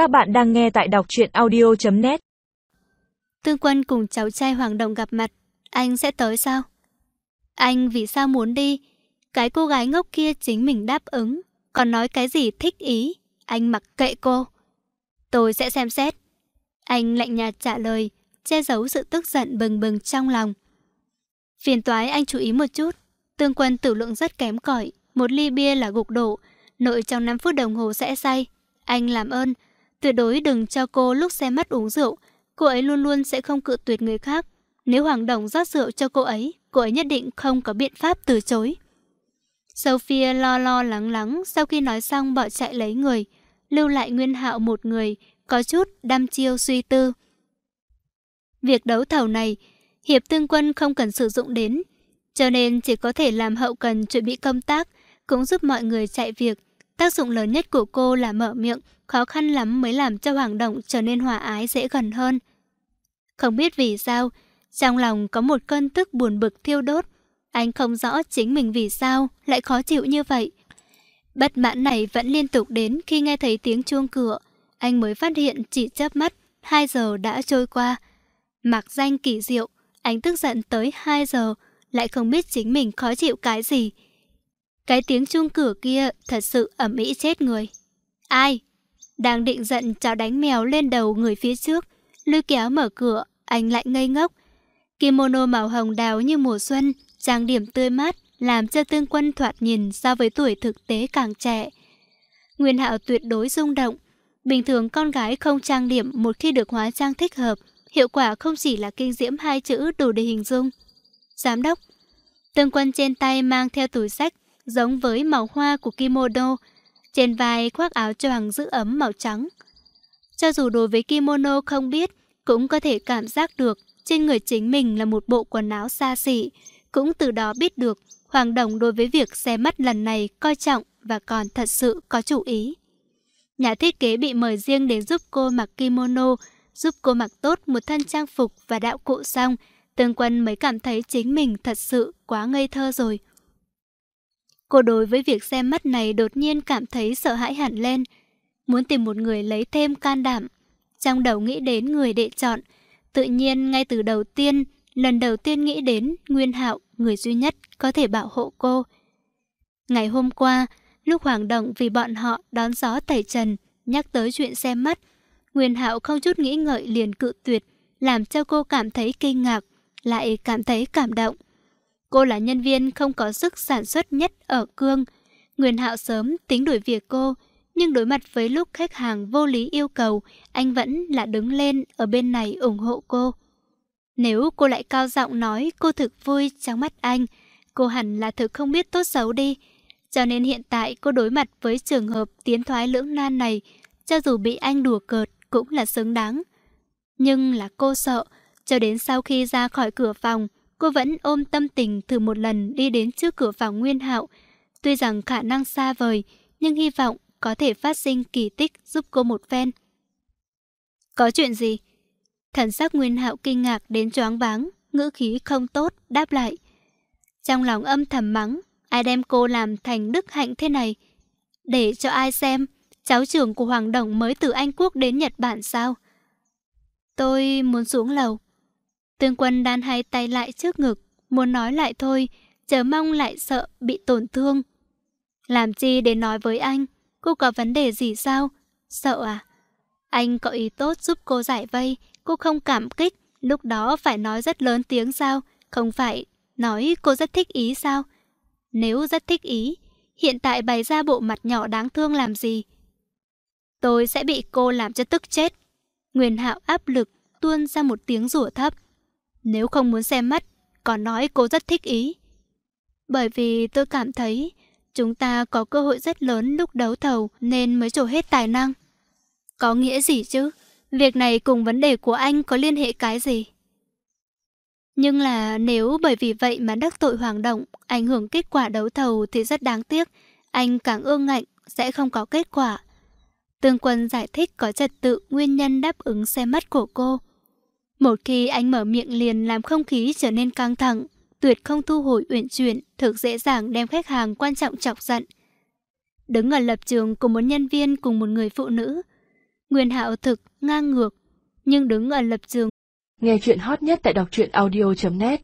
Các bạn đang nghe tại đọc truyện audio.net Tương Quân cùng cháu trai Hoàng Đồng gặp mặt, anh sẽ tới sao? Anh vì sao muốn đi? Cái cô gái ngốc kia chính mình đáp ứng, còn nói cái gì thích ý, anh mặc kệ cô. Tôi sẽ xem xét. Anh lạnh nhạt trả lời, che giấu sự tức giận bừng bừng trong lòng. Phiền toái anh chú ý một chút, Tương Quân tử lượng rất kém cỏi, một ly bia là gục đổ, nội trong 5 phút đồng hồ sẽ say. Anh làm ơn, tuyệt đối đừng cho cô lúc xe mắt uống rượu, cô ấy luôn luôn sẽ không cự tuyệt người khác. Nếu Hoàng Đồng rót rượu cho cô ấy, cô ấy nhất định không có biện pháp từ chối. Sophia lo lo lắng lắng sau khi nói xong bỏ chạy lấy người, lưu lại Nguyên Hạo một người, có chút đăm chiêu suy tư. Việc đấu thầu này, Hiệp Tương Quân không cần sử dụng đến, cho nên chỉ có thể làm hậu cần chuẩn bị công tác, cũng giúp mọi người chạy việc. Tác dụng lớn nhất của cô là mở miệng, khó khăn lắm mới làm cho Hoàng Động trở nên hòa ái dễ gần hơn. Không biết vì sao, trong lòng có một cơn tức buồn bực thiêu đốt. Anh không rõ chính mình vì sao lại khó chịu như vậy. Bất mãn này vẫn liên tục đến khi nghe thấy tiếng chuông cửa. Anh mới phát hiện chỉ chớp mắt, 2 giờ đã trôi qua. Mặc danh kỳ diệu, anh tức giận tới 2 giờ, lại không biết chính mình khó chịu cái gì. Cái tiếng chuông cửa kia thật sự ẩm ĩ chết người. Ai? Đang định giận cháo đánh mèo lên đầu người phía trước. Lôi kéo mở cửa, anh lại ngây ngốc. Kimono màu hồng đào như mùa xuân, trang điểm tươi mát, làm cho tương quân thoạt nhìn so với tuổi thực tế càng trẻ. Nguyên hạo tuyệt đối rung động. Bình thường con gái không trang điểm một khi được hóa trang thích hợp, hiệu quả không chỉ là kinh diễm hai chữ đủ để hình dung. Giám đốc, tương quân trên tay mang theo túi sách, giống với màu hoa của kimono, trên vai khoác áo choàng giữ ấm màu trắng. Cho dù đối với kimono không biết, cũng có thể cảm giác được trên người chính mình là một bộ quần áo xa xỉ, cũng từ đó biết được Hoàng Đồng đối với việc xe mắt lần này coi trọng và còn thật sự có chủ ý. Nhà thiết kế bị mời riêng đến giúp cô mặc kimono, giúp cô mặc tốt một thân trang phục và đạo cụ xong, Tương Quân mới cảm thấy chính mình thật sự quá ngây thơ rồi. Cô đối với việc xem mắt này đột nhiên cảm thấy sợ hãi hẳn lên, muốn tìm một người lấy thêm can đảm. Trong đầu nghĩ đến người đệ chọn, tự nhiên ngay từ đầu tiên, lần đầu tiên nghĩ đến Nguyên Hạo, người duy nhất có thể bảo hộ cô. Ngày hôm qua, lúc Hoàng Động vì bọn họ đón gió tẩy trần, nhắc tới chuyện xem mắt, Nguyên Hạo không chút nghĩ ngợi liền cự tuyệt, làm cho cô cảm thấy kinh ngạc, lại cảm thấy cảm động. Cô là nhân viên không có sức sản xuất nhất ở Cương. Nguyên Hạo sớm tính đuổi việc cô, nhưng đối mặt với lúc khách hàng vô lý yêu cầu, anh vẫn là đứng lên ở bên này ủng hộ cô. Nếu cô lại cao giọng nói cô thực vui trong mắt anh, cô hẳn là thực không biết tốt xấu đi. Cho nên hiện tại cô đối mặt với trường hợp tiến thoái lưỡng nan này, cho dù bị anh đùa cợt cũng là xứng đáng. Nhưng là cô sợ, cho đến sau khi ra khỏi cửa phòng, cô vẫn ôm tâm tình thử một lần đi đến trước cửa phòng Nguyên Hạo. Tuy rằng khả năng xa vời, nhưng hy vọng có thể phát sinh kỳ tích giúp cô một phen. Có chuyện gì? Thần sắc Nguyên Hạo kinh ngạc đến choáng váng, ngữ khí không tốt, đáp lại. Trong lòng âm thầm mắng, ai đem cô làm thành đức hạnh thế này? Để cho ai xem, cháu trưởng của Hoàng Đồng mới từ Anh Quốc đến Nhật Bản sao? Tôi muốn xuống lầu. Tương quân đan hai tay lại trước ngực, muốn nói lại thôi, chờ mong lại sợ bị tổn thương. Làm chi để nói với anh, cô có vấn đề gì sao? Sợ à? Anh có ý tốt giúp cô giải vây, cô không cảm kích, lúc đó phải nói rất lớn tiếng sao? Không phải nói cô rất thích ý sao? Nếu rất thích ý, hiện tại bày ra bộ mặt nhỏ đáng thương làm gì? Tôi sẽ bị cô làm cho tức chết. Nguyên hạo áp lực tuôn ra một tiếng rủa thấp. Nếu không muốn xem mắt, còn nói cô rất thích ý. Bởi vì tôi cảm thấy chúng ta có cơ hội rất lớn lúc đấu thầu nên mới trổ hết tài năng. Có nghĩa gì chứ? Việc này cùng vấn đề của anh có liên hệ cái gì? Nhưng là nếu bởi vì vậy mà đắc tội hoàng động, ảnh hưởng kết quả đấu thầu thì rất đáng tiếc. Anh càng ương ngạnh, sẽ không có kết quả. Tương quân giải thích có trật tự nguyên nhân đáp ứng xe mắt của cô. Một khi anh mở miệng liền làm không khí trở nên căng thẳng, tuyệt không thu hồi uyển chuyển, thực dễ dàng đem khách hàng quan trọng chọc giận. Đứng ở lập trường của một nhân viên cùng một người phụ nữ, Nguyên Hạo thực ngang ngược, nhưng đứng ở lập trường. Nghe chuyện hot nhất tại đọc truyện audio.net